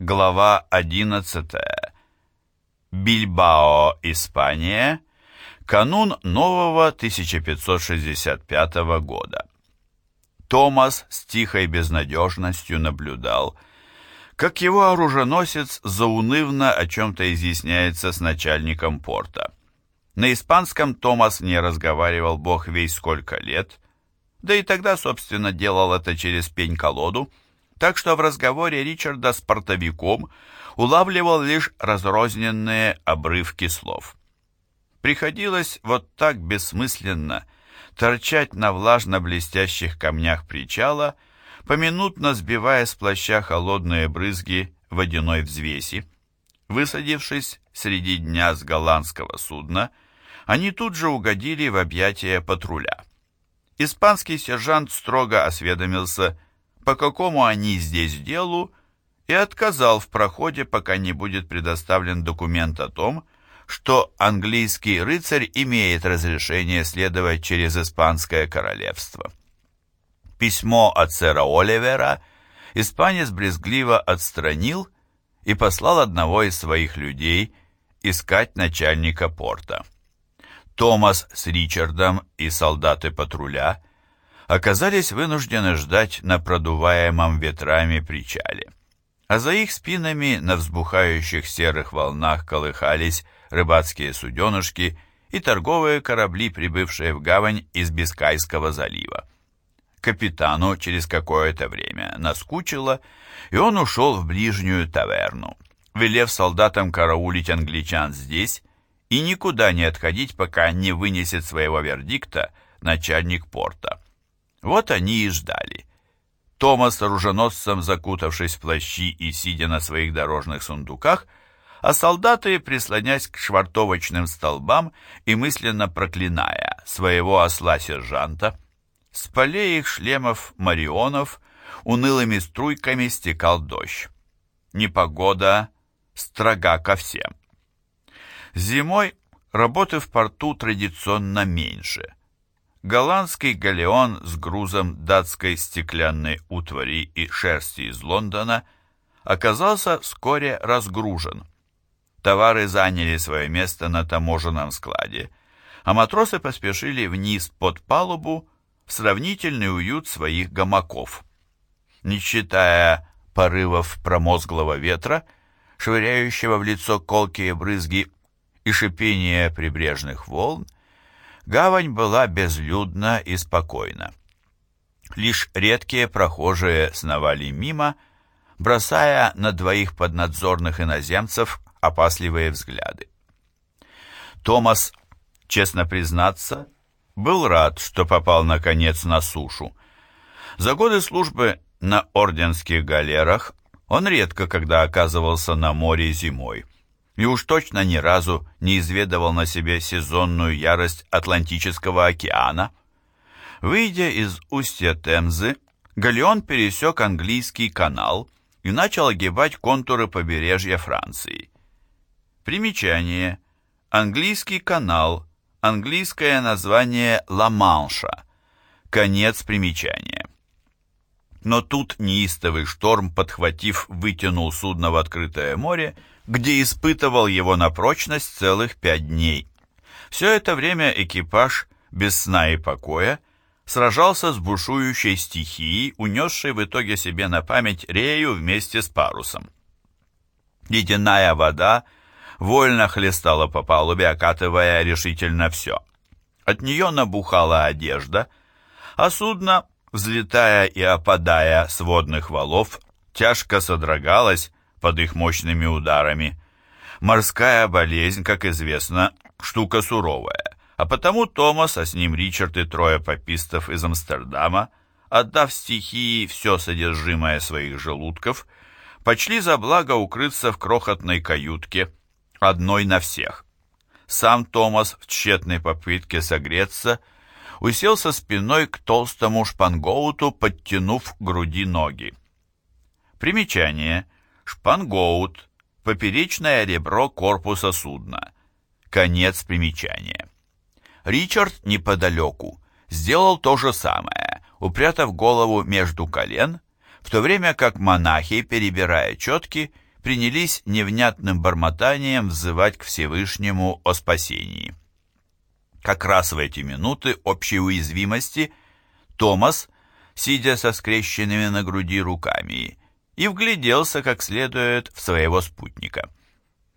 Глава 11. Бильбао, Испания. Канун нового 1565 года. Томас с тихой безнадежностью наблюдал, как его оруженосец заунывно о чем-то изъясняется с начальником порта. На испанском Томас не разговаривал бог весь сколько лет, да и тогда, собственно, делал это через пень-колоду, так что в разговоре Ричарда с портовиком улавливал лишь разрозненные обрывки слов. Приходилось вот так бессмысленно торчать на влажно-блестящих камнях причала, поминутно сбивая с плаща холодные брызги водяной взвеси. Высадившись среди дня с голландского судна, они тут же угодили в объятия патруля. Испанский сержант строго осведомился, по какому они здесь делу, и отказал в проходе, пока не будет предоставлен документ о том, что английский рыцарь имеет разрешение следовать через Испанское королевство. Письмо от сэра Оливера испанец брезгливо отстранил и послал одного из своих людей искать начальника порта. Томас с Ричардом и солдаты патруля оказались вынуждены ждать на продуваемом ветрами причале. А за их спинами на взбухающих серых волнах колыхались рыбацкие суденышки и торговые корабли, прибывшие в гавань из Бискайского залива. Капитану через какое-то время наскучило, и он ушел в ближнюю таверну, велев солдатам караулить англичан здесь и никуда не отходить, пока не вынесет своего вердикта начальник порта. Вот они и ждали. Томас с оруженосцем, закутавшись в плащи и сидя на своих дорожных сундуках, а солдаты, прислонясь к швартовочным столбам и мысленно проклиная своего осла-сержанта, с полей их шлемов марионов унылыми струйками стекал дождь. Непогода строга ко всем. Зимой работы в порту традиционно меньше. Голландский галеон с грузом датской стеклянной утвари и шерсти из Лондона оказался вскоре разгружен. Товары заняли свое место на таможенном складе, а матросы поспешили вниз под палубу в сравнительный уют своих гамаков. Не считая порывов промозглого ветра, швыряющего в лицо колкие брызги и шипение прибрежных волн, гавань была безлюдна и спокойна. Лишь редкие прохожие сновали мимо, бросая на двоих поднадзорных иноземцев опасливые взгляды. Томас, честно признаться, был рад, что попал наконец на сушу. За годы службы на орденских галерах он редко когда оказывался на море зимой и уж точно ни разу не изведывал на себе сезонную ярость Атлантического океана. Выйдя из устья Темзы, Галеон пересек английский канал и начал огибать контуры побережья Франции. Примечание. Английский канал. Английское название Ла-Манша. Конец примечания. Но тут неистовый шторм, подхватив, вытянул судно в открытое море, где испытывал его на прочность целых пять дней. Все это время экипаж, без сна и покоя, сражался с бушующей стихией, унесшей в итоге себе на память рею вместе с парусом. Ледяная вода вольно хлестала по палубе, окатывая решительно все. От нее набухала одежда, а судно, взлетая и опадая с водных валов, тяжко содрогалось, под их мощными ударами. Морская болезнь, как известно, штука суровая, а потому Томас, а с ним Ричард и трое попистов из Амстердама, отдав стихии все содержимое своих желудков, почли за благо укрыться в крохотной каютке, одной на всех. Сам Томас в тщетной попытке согреться уселся спиной к толстому шпангоуту, подтянув к груди ноги. Примечание шпангоут, поперечное ребро корпуса судна. Конец примечания. Ричард неподалеку сделал то же самое, упрятав голову между колен, в то время как монахи, перебирая четки, принялись невнятным бормотанием взывать к Всевышнему о спасении. Как раз в эти минуты общей уязвимости Томас, сидя со скрещенными на груди руками, и вгляделся как следует в своего спутника.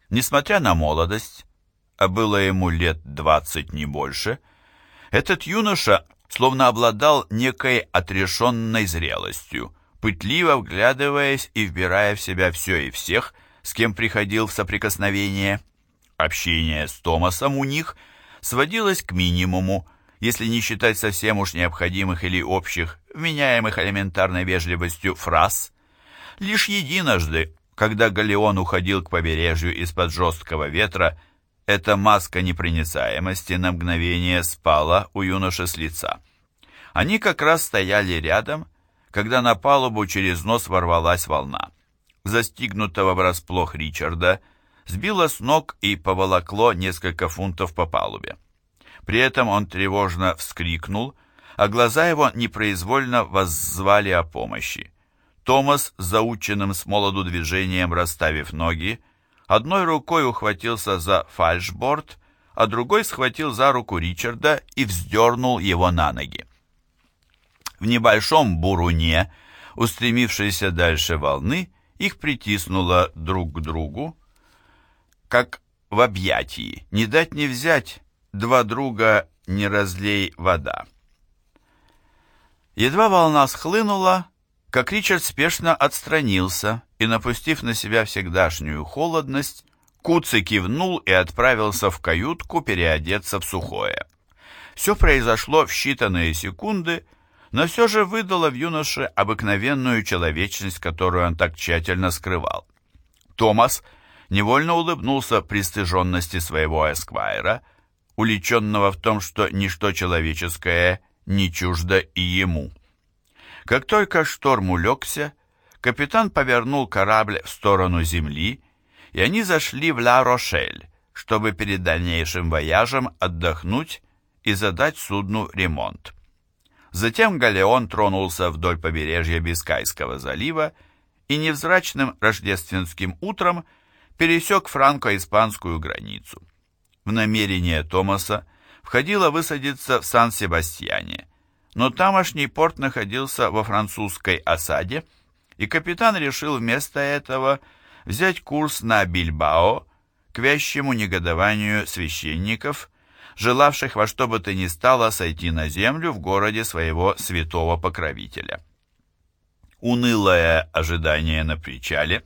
Несмотря на молодость, а было ему лет двадцать не больше, этот юноша словно обладал некой отрешенной зрелостью, пытливо вглядываясь и вбирая в себя все и всех, с кем приходил в соприкосновение. Общение с Томасом у них сводилось к минимуму, если не считать совсем уж необходимых или общих, вменяемых элементарной вежливостью фраз. Лишь единожды, когда Галеон уходил к побережью из-под жесткого ветра, эта маска непроницаемости на мгновение спала у юноши с лица. Они как раз стояли рядом, когда на палубу через нос ворвалась волна. Застигнутого врасплох Ричарда сбило с ног и поволокло несколько фунтов по палубе. При этом он тревожно вскрикнул, а глаза его непроизвольно воззвали о помощи. Томас, заученным с молоду движением расставив ноги, одной рукой ухватился за фальшборд, а другой схватил за руку Ричарда и вздернул его на ноги. В небольшом буруне, устремившейся дальше волны, их притиснуло друг к другу, как в объятии, не дать не взять, два друга не разлей вода. Едва волна схлынула, как Ричард спешно отстранился и, напустив на себя всегдашнюю холодность, Куци кивнул и отправился в каютку переодеться в сухое. Все произошло в считанные секунды, но все же выдало в юноше обыкновенную человечность, которую он так тщательно скрывал. Томас невольно улыбнулся пристыженности своего эсквайра, уличенного в том, что ничто человеческое не чуждо и ему. Как только шторм улегся, капитан повернул корабль в сторону земли, и они зашли в Ла-Рошель, чтобы перед дальнейшим вояжем отдохнуть и задать судну ремонт. Затем галеон тронулся вдоль побережья Бискайского залива и невзрачным рождественским утром пересек франко-испанскую границу. В намерение Томаса входило высадиться в Сан-Себастьяне – но тамошний порт находился во французской осаде, и капитан решил вместо этого взять курс на Бильбао к вящему негодованию священников, желавших во что бы то ни стало сойти на землю в городе своего святого покровителя. Унылое ожидание на причале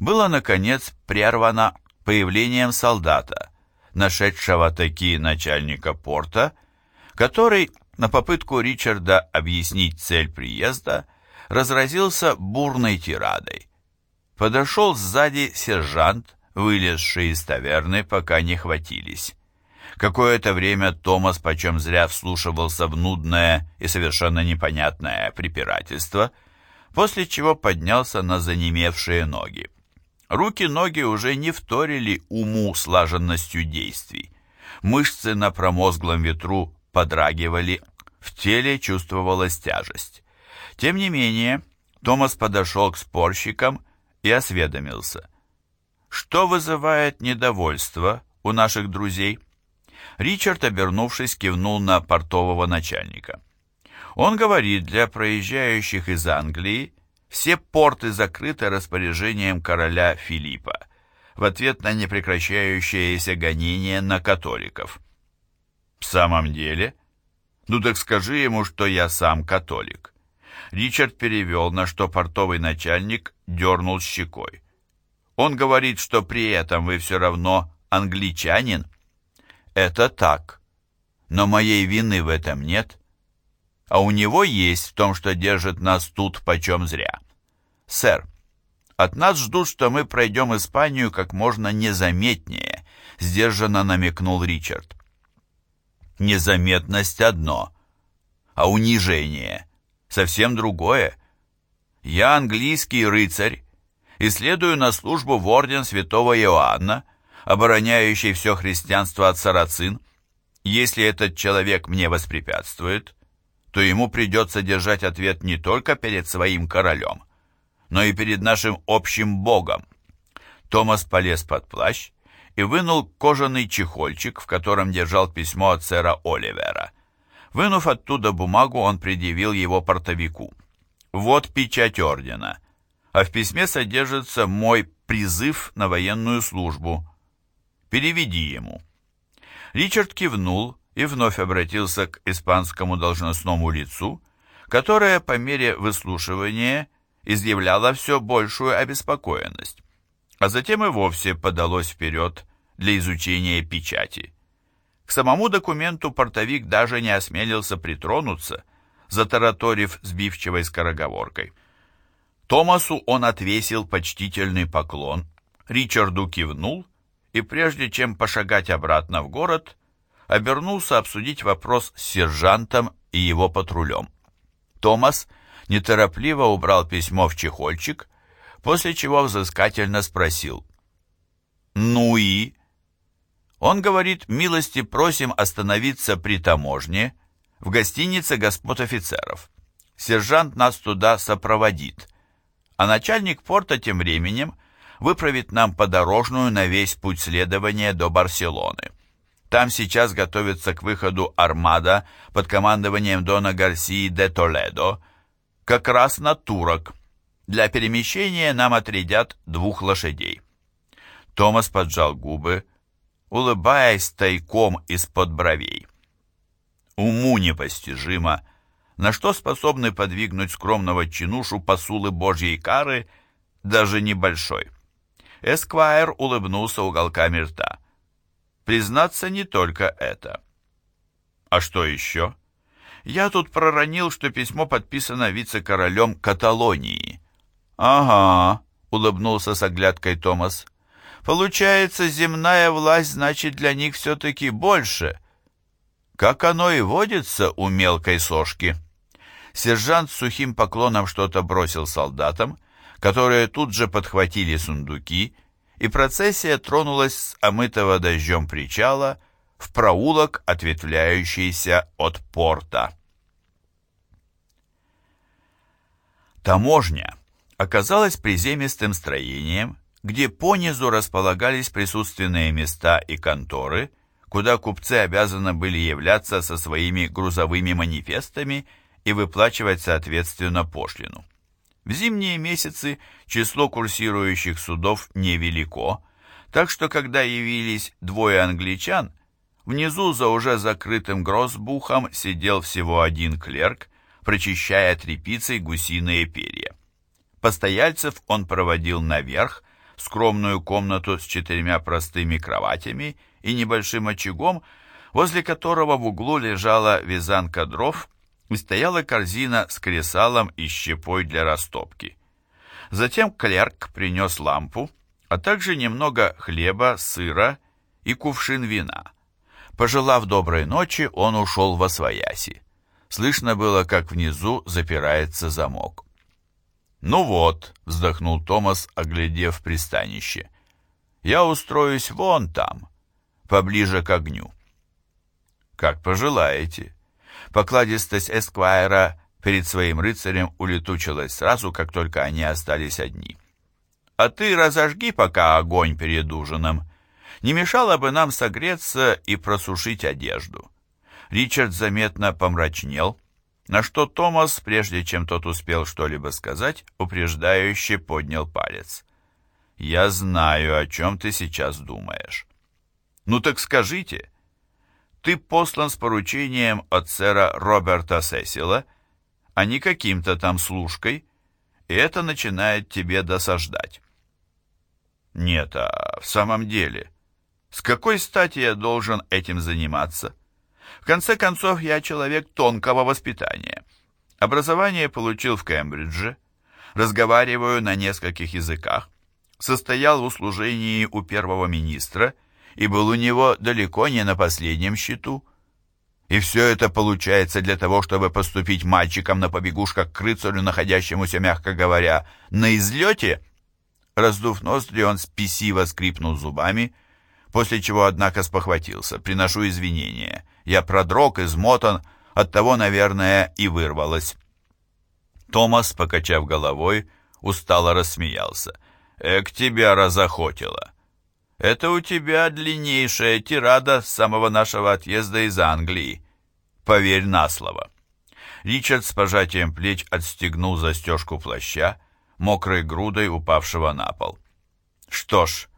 было, наконец, прервано появлением солдата, нашедшего таки начальника порта, который на попытку Ричарда объяснить цель приезда разразился бурной тирадой. Подошел сзади сержант, вылезший из таверны, пока не хватились. Какое-то время Томас почем зря вслушивался в нудное и совершенно непонятное препирательство, после чего поднялся на занемевшие ноги. Руки-ноги уже не вторили уму слаженностью действий. Мышцы на промозглом ветру подрагивали, в теле чувствовалась тяжесть. Тем не менее, Томас подошел к спорщикам и осведомился. «Что вызывает недовольство у наших друзей?» Ричард, обернувшись, кивнул на портового начальника. Он говорит, для проезжающих из Англии все порты закрыты распоряжением короля Филиппа в ответ на непрекращающееся гонение на католиков. В самом деле, ну так скажи ему, что я сам католик. Ричард перевел, на что портовый начальник дернул щекой. Он говорит, что при этом вы все равно англичанин. Это так. Но моей вины в этом нет. А у него есть в том, что держит нас тут почем зря. Сэр, от нас ждут, что мы пройдем Испанию как можно незаметнее, сдержанно намекнул Ричард. Незаметность одно, а унижение совсем другое. Я английский рыцарь и следую на службу в орден святого Иоанна, обороняющий все христианство от сарацин. Если этот человек мне воспрепятствует, то ему придется держать ответ не только перед своим королем, но и перед нашим общим Богом. Томас полез под плащ и вынул кожаный чехольчик, в котором держал письмо от сэра Оливера. Вынув оттуда бумагу, он предъявил его портовику. «Вот печать ордена, а в письме содержится мой призыв на военную службу. Переведи ему». Ричард кивнул и вновь обратился к испанскому должностному лицу, которое по мере выслушивания изъявляло все большую обеспокоенность, а затем и вовсе подалось вперед для изучения печати. К самому документу портовик даже не осмелился притронуться, затараторив сбивчивой скороговоркой. Томасу он отвесил почтительный поклон, Ричарду кивнул, и прежде чем пошагать обратно в город, обернулся обсудить вопрос с сержантом и его патрулем. Томас неторопливо убрал письмо в чехольчик, после чего взыскательно спросил. «Ну и?» Он говорит, милости просим остановиться при таможне, в гостинице господ офицеров. Сержант нас туда сопроводит, а начальник порта тем временем выправит нам подорожную на весь путь следования до Барселоны. Там сейчас готовится к выходу армада под командованием Дона Гарсии де Толедо, как раз на турок. Для перемещения нам отрядят двух лошадей. Томас поджал губы, улыбаясь тайком из-под бровей. Уму непостижимо, на что способны подвигнуть скромного чинушу посулы божьей кары, даже небольшой. Эсквайр улыбнулся уголками рта. Признаться, не только это. А что еще? Я тут проронил, что письмо подписано вице-королем Каталонии. Ага, улыбнулся с оглядкой Томас. Получается, земная власть значит для них все-таки больше. Как оно и водится у мелкой сошки. Сержант с сухим поклоном что-то бросил солдатам, которые тут же подхватили сундуки, и процессия тронулась с омытого дождем причала в проулок, ответвляющийся от порта. Таможня оказалась приземистым строением, где понизу располагались присутственные места и конторы, куда купцы обязаны были являться со своими грузовыми манифестами и выплачивать соответственно пошлину. В зимние месяцы число курсирующих судов невелико, так что когда явились двое англичан, внизу за уже закрытым гроссбухом сидел всего один клерк, прочищая тряпицей гусиные перья. Постояльцев он проводил наверх, скромную комнату с четырьмя простыми кроватями и небольшим очагом, возле которого в углу лежала вязанка дров и стояла корзина с кресалом и щепой для растопки. Затем клерк принес лампу, а также немного хлеба, сыра и кувшин вина. Пожелав доброй ночи, он ушел во свояси. Слышно было, как внизу запирается замок. «Ну вот», — вздохнул Томас, оглядев пристанище, — «я устроюсь вон там, поближе к огню». «Как пожелаете». Покладистость Эсквайра перед своим рыцарем улетучилась сразу, как только они остались одни. «А ты разожги пока огонь перед ужином. Не мешало бы нам согреться и просушить одежду». Ричард заметно помрачнел, на что Томас, прежде чем тот успел что-либо сказать, упреждающе поднял палец. «Я знаю, о чем ты сейчас думаешь». «Ну так скажите, ты послан с поручением от сэра Роберта Сесила, а не каким-то там служкой, и это начинает тебе досаждать». «Нет, а в самом деле, с какой стати я должен этим заниматься?» В конце концов, я человек тонкого воспитания. Образование получил в Кембридже, разговариваю на нескольких языках, состоял в услужении у первого министра и был у него далеко не на последнем счету. И все это получается для того, чтобы поступить мальчиком на побегушках к рыцарю, находящемуся, мягко говоря, на излете? Раздув ноздри, он спесиво скрипнул зубами, после чего, однако, спохватился. «Приношу извинения. Я продрог, измотан, оттого, наверное, и вырвалось». Томас, покачав головой, устало рассмеялся. Эк тебя разохотило. Это у тебя длиннейшая тирада с самого нашего отъезда из Англии. Поверь на слово. Ричард с пожатием плеч отстегнул застежку плаща, мокрой грудой упавшего на пол. Что ж,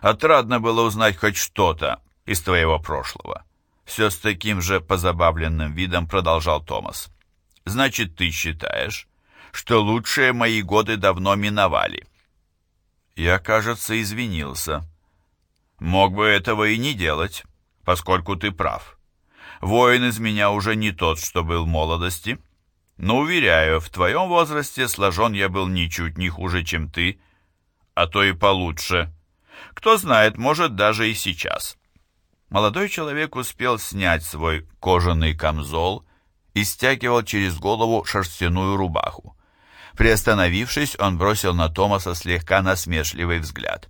отрадно было узнать хоть что-то из твоего прошлого. Все с таким же позабавленным видом продолжал Томас. Значит, ты считаешь, что лучшие мои годы давно миновали? Я, кажется, извинился. Мог бы этого и не делать, поскольку ты прав. Воин из меня уже не тот, что был в молодости. Но, уверяю, в твоем возрасте сложен я был ничуть не хуже, чем ты, а то и получше. Кто знает, может, даже и сейчас. Молодой человек успел снять свой кожаный камзол и стягивал через голову шерстяную рубаху. Приостановившись, он бросил на Томаса слегка насмешливый взгляд.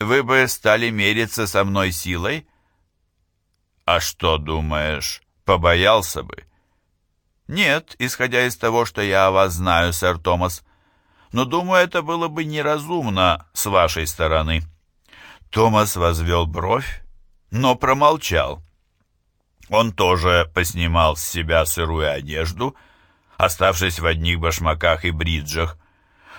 «Вы бы стали мериться со мной силой?» «А что, думаешь, побоялся бы?» «Нет, исходя из того, что я о вас знаю, сэр Томас. Но, думаю, это было бы неразумно с вашей стороны». Томас возвел бровь, но промолчал. Он тоже поснимал с себя сырую одежду, оставшись в одних башмаках и бриджах.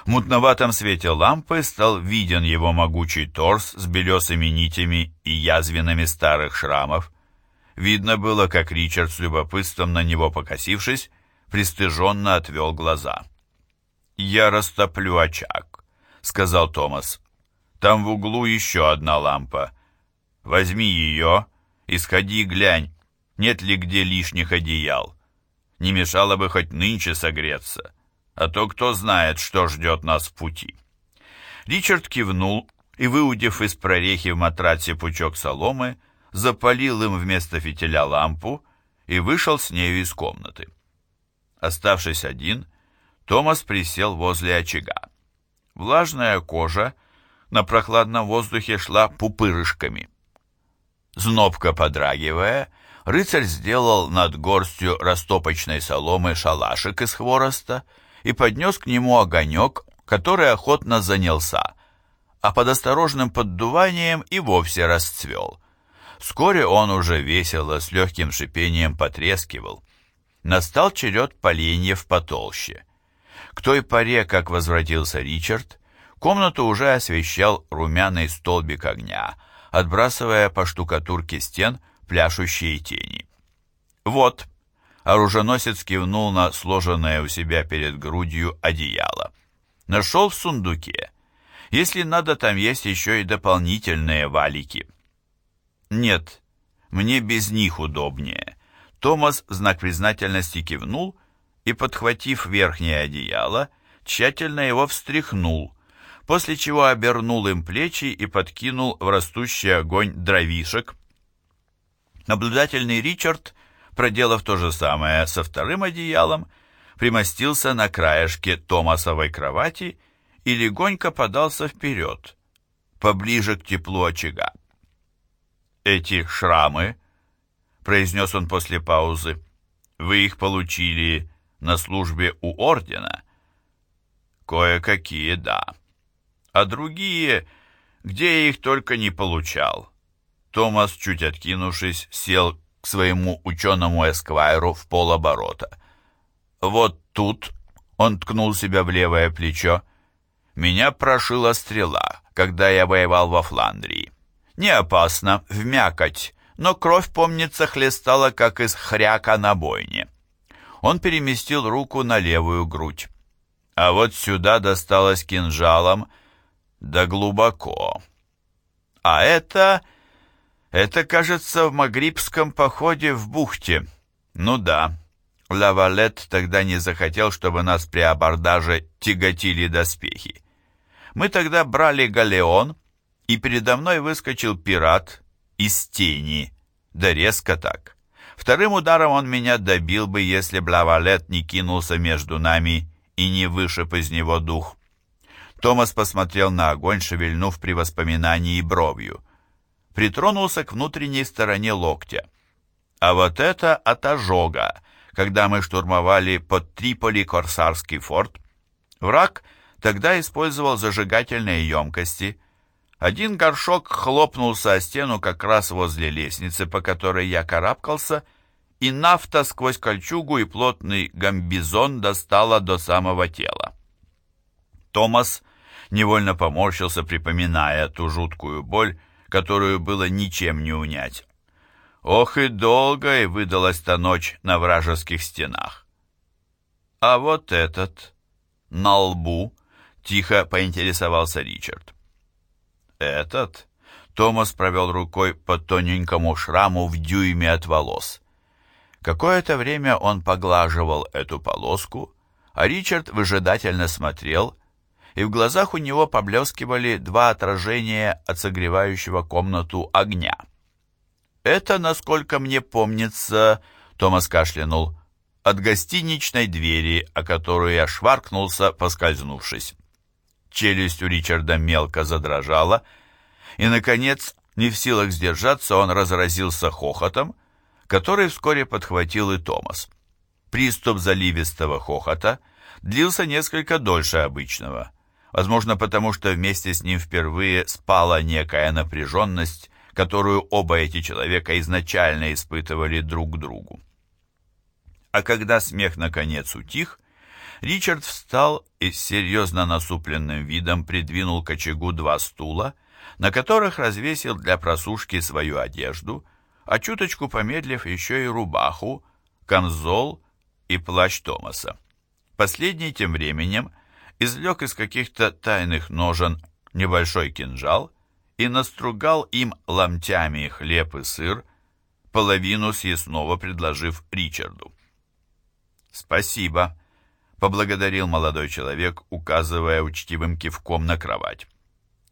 В мутноватом свете лампы стал виден его могучий торс с белесыми нитями и язвинами старых шрамов. Видно было, как Ричард с любопытством на него покосившись, пристыженно отвел глаза. «Я растоплю очаг», — сказал Томас. «Там в углу еще одна лампа. Возьми ее и сходи глянь, нет ли где лишних одеял. Не мешало бы хоть нынче согреться, а то кто знает, что ждет нас в пути». Ричард кивнул и, выудив из прорехи в матрасе пучок соломы, запалил им вместо фитиля лампу и вышел с нею из комнаты. Оставшись один, Томас присел возле очага. Влажная кожа на прохладном воздухе шла пупырышками. Знобко подрагивая, рыцарь сделал над горстью растопочной соломы шалашик из хвороста и поднес к нему огонек, который охотно занялся, а под осторожным поддуванием и вовсе расцвел. Вскоре он уже весело, с легким шипением потрескивал. Настал черед поленьев потолще. К той поре, как возвратился Ричард, комнату уже освещал румяный столбик огня, отбрасывая по штукатурке стен пляшущие тени. «Вот», — оруженосец кивнул на сложенное у себя перед грудью одеяло. «Нашел в сундуке. Если надо, там есть еще и дополнительные валики». «Нет, мне без них удобнее». Томас в знак признательности кивнул и, подхватив верхнее одеяло, тщательно его встряхнул, после чего обернул им плечи и подкинул в растущий огонь дровишек. Наблюдательный Ричард, проделав то же самое со вторым одеялом, примостился на краешке Томасовой кровати и легонько подался вперед, поближе к теплу очага эти шрамы?» произнес он после паузы. «Вы их получили на службе у ордена?» «Кое-какие, да. А другие, где я их только не получал». Томас, чуть откинувшись, сел к своему ученому эсквайру в полоборота. «Вот тут», — он ткнул себя в левое плечо, — «меня прошила стрела, когда я воевал во Фландрии. Не опасно, в мякоть, но кровь, помнится, хлестала, как из хряка на бойне. Он переместил руку на левую грудь. А вот сюда досталось кинжалом, да глубоко. А это... Это, кажется, в Магрибском походе в бухте. Ну да, Лавалет тогда не захотел, чтобы нас при абордаже тяготили доспехи. Мы тогда брали галеон, и передо мной выскочил пират из тени, да резко так. Вторым ударом он меня добил бы, если б Лавалет не кинулся между нами и не вышиб из него дух. Томас посмотрел на огонь, шевельнув при воспоминании бровью. Притронулся к внутренней стороне локтя. А вот это от ожога, когда мы штурмовали под Триполи Корсарский форт. Враг Тогда использовал зажигательные емкости. Один горшок хлопнулся о стену как раз возле лестницы, по которой я карабкался, и нафта сквозь кольчугу и плотный гамбизон достала до самого тела. Томас невольно поморщился, припоминая ту жуткую боль, которую было ничем не унять. Ох и долгой выдалась та ночь на вражеских стенах. А вот этот, на лбу, тихо поинтересовался Ричард. Этот? Томас провел рукой по тоненькому шраму в дюйме от волос. Какое-то время он поглаживал эту полоску, а Ричард выжидательно смотрел, и в глазах у него поблескивали два отражения от согревающего комнату огня. «Это, насколько мне помнится, — Томас кашлянул, — от гостиничной двери, о которую я шваркнулся, поскользнувшись». Челюсть у Ричарда мелко задрожала, и, наконец, не в силах сдержаться, он разразился хохотом, который вскоре подхватил и Томас. Приступ заливистого хохота длился несколько дольше обычного, возможно, потому что вместе с ним впервые спала некая напряженность, которую оба эти человека изначально испытывали друг к другу. А когда смех наконец утих, Ричард встал и с серьезно насупленным видом придвинул к очагу два стула, на которых развесил для просушки свою одежду, а чуточку помедлив еще и рубаху, камзол и плащ Томаса. Последний тем временем извлек из каких-то тайных ножен небольшой кинжал и настругал им ломтями хлеб и сыр, половину съестного предложив Ричарду. «Спасибо», — поблагодарил молодой человек, указывая учтивым кивком на кровать.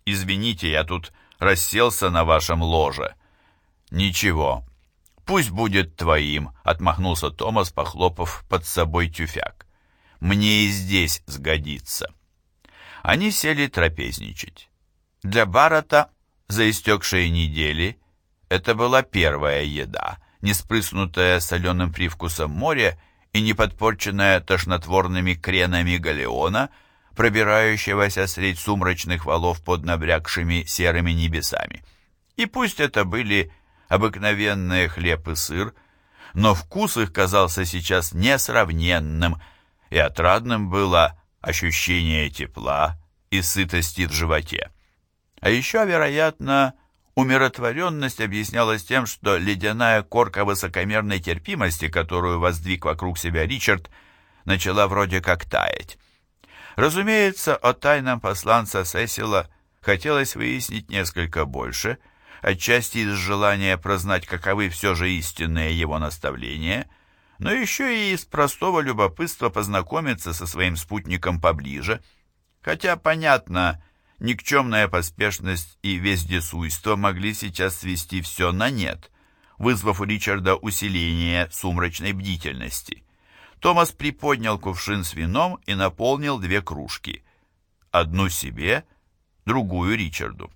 «Извините, я тут расселся на вашем ложе». «Ничего, пусть будет твоим», — отмахнулся Томас, похлопав под собой тюфяк. «Мне и здесь сгодится». Они сели трапезничать. Для Барата за истекшие недели это была первая еда, не спрыснутая соленым привкусом моря и не подпорченная тошнотворными кренами галеона, пробирающегося средь сумрачных валов под набрякшими серыми небесами. И пусть это были обыкновенные хлеб и сыр, но вкус их казался сейчас несравненным, и отрадным было ощущение тепла и сытости в животе. А еще, вероятно, умиротворенность объяснялась тем, что ледяная корка высокомерной терпимости, которую воздвиг вокруг себя Ричард, начала вроде как таять. Разумеется, о тайном посланца Сесила хотелось выяснить несколько больше, отчасти из желания прознать, каковы все же истинные его наставления, но еще и из простого любопытства познакомиться со своим спутником поближе, хотя, понятно, Никчемная поспешность и вездесуйство могли сейчас свести все на нет, вызвав у Ричарда усиление сумрачной бдительности. Томас приподнял кувшин с вином и наполнил две кружки. Одну себе, другую Ричарду.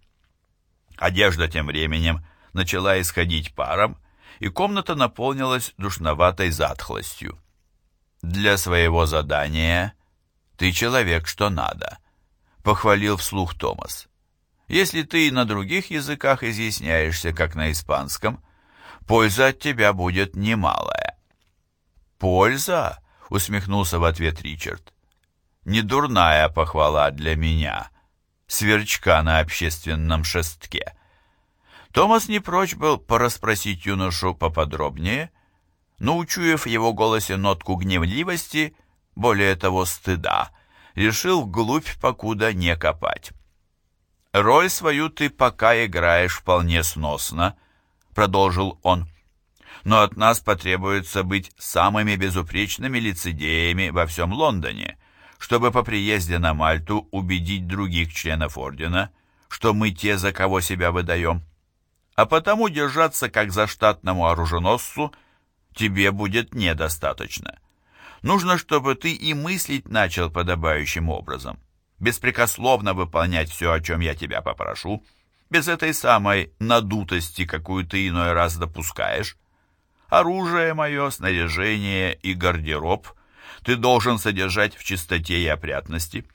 Одежда тем временем начала исходить паром, и комната наполнилась душноватой затхлостью. «Для своего задания ты человек, что надо», похвалил вслух Томас. Если ты и на других языках изъясняешься, как на испанском, польза от тебя будет немалая. Польза? усмехнулся в ответ Ричард. Недурная похвала для меня, сверчка на общественном шестке. Томас не прочь был порасспросить юношу поподробнее, но, учуяв в его голосе нотку гневливости, более того, стыда, решил вглубь покуда не копать. «Роль свою ты пока играешь вполне сносно», — продолжил он. «Но от нас потребуется быть самыми безупречными лицедеями во всем Лондоне, чтобы по приезде на Мальту убедить других членов Ордена, что мы те, за кого себя выдаем. А потому держаться как за штатному оруженосцу тебе будет недостаточно». Нужно, чтобы ты и мыслить начал подобающим образом. Беспрекословно выполнять все, о чем я тебя попрошу, без этой самой надутости, какую ты иной раз допускаешь. Оружие мое, снаряжение и гардероб ты должен содержать в чистоте и опрятности.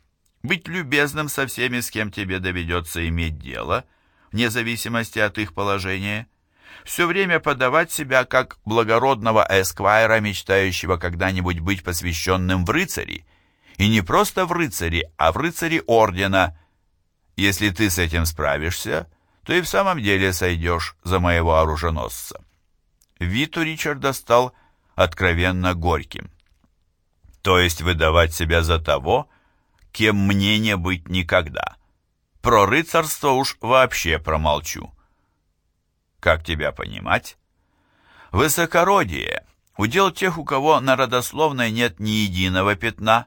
быть любезным со всеми, с кем тебе доведется иметь дело, вне зависимости от их положения, все время подавать себя как благородного эсквайра, мечтающего когда-нибудь быть посвященным в рыцари, и не просто в рыцари, а в рыцари ордена. Если ты с этим справишься, то и в самом деле сойдешь за моего оруженосца. Вид у Ричарда стал откровенно горьким. То есть выдавать себя за того, кем мне не быть никогда. Про рыцарство уж вообще промолчу. Как тебя понимать? Высокородие — удел тех, у кого на родословной нет ни единого пятна,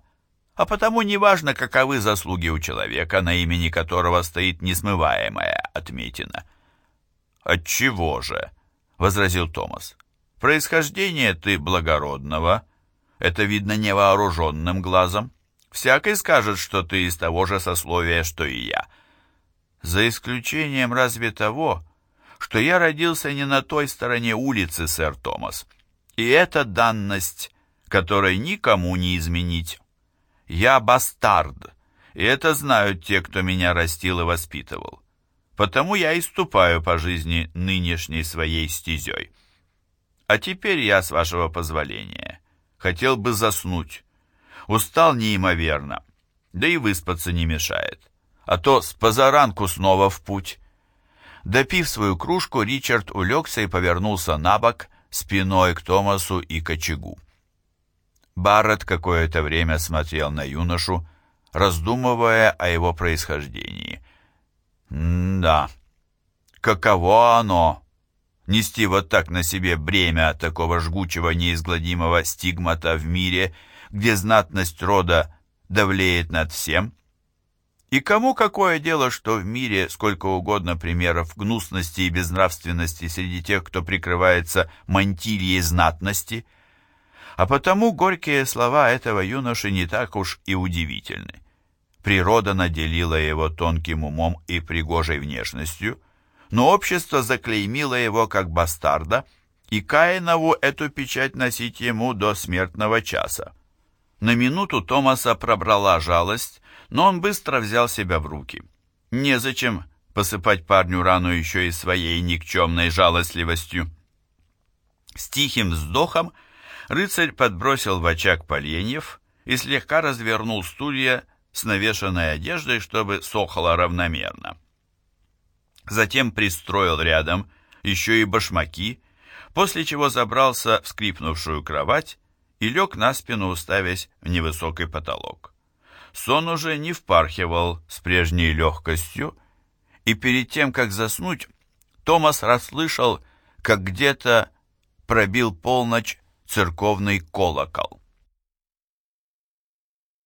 а потому неважно, каковы заслуги у человека, на имени которого стоит несмываемая отметина. «Отчего же?» — возразил Томас. «Происхождение ты благородного, это видно невооруженным глазом. Всякий скажет, что ты из того же сословия, что и я. За исключением разве того, что я родился не на той стороне улицы, сэр Томас. И это данность, которой никому не изменить. Я бастард, и это знают те, кто меня растил и воспитывал. Потому я и ступаю по жизни нынешней своей стезей. А теперь я, с вашего позволения, хотел бы заснуть. Устал неимоверно, да и выспаться не мешает. А то с позаранку снова в путь. Допив свою кружку, Ричард улегся и повернулся на бок, спиной к Томасу и к очагу. Барретт какое-то время смотрел на юношу, раздумывая о его происхождении. «Да, каково оно, нести вот так на себе бремя такого жгучего неизгладимого стигмата в мире, где знатность рода давлеет над всем?» И кому какое дело, что в мире сколько угодно примеров гнусности и безнравственности среди тех, кто прикрывается мантильей знатности? А потому горькие слова этого юноши не так уж и удивительны. Природа наделила его тонким умом и пригожей внешностью, но общество заклеймило его как бастарда, и Каинову эту печать носить ему до смертного часа. На минуту Томаса пробрала жалость, но он быстро взял себя в руки. Незачем посыпать парню рану еще и своей никчемной жалостливостью. С тихим вздохом рыцарь подбросил в очаг поленьев и слегка развернул стулья с навешанной одеждой, чтобы сохло равномерно. Затем пристроил рядом еще и башмаки, после чего забрался в скрипнувшую кровать и лег на спину, уставясь в невысокий потолок. Сон уже не впархивал с прежней легкостью, и перед тем, как заснуть, Томас расслышал, как где-то пробил полночь церковный колокол.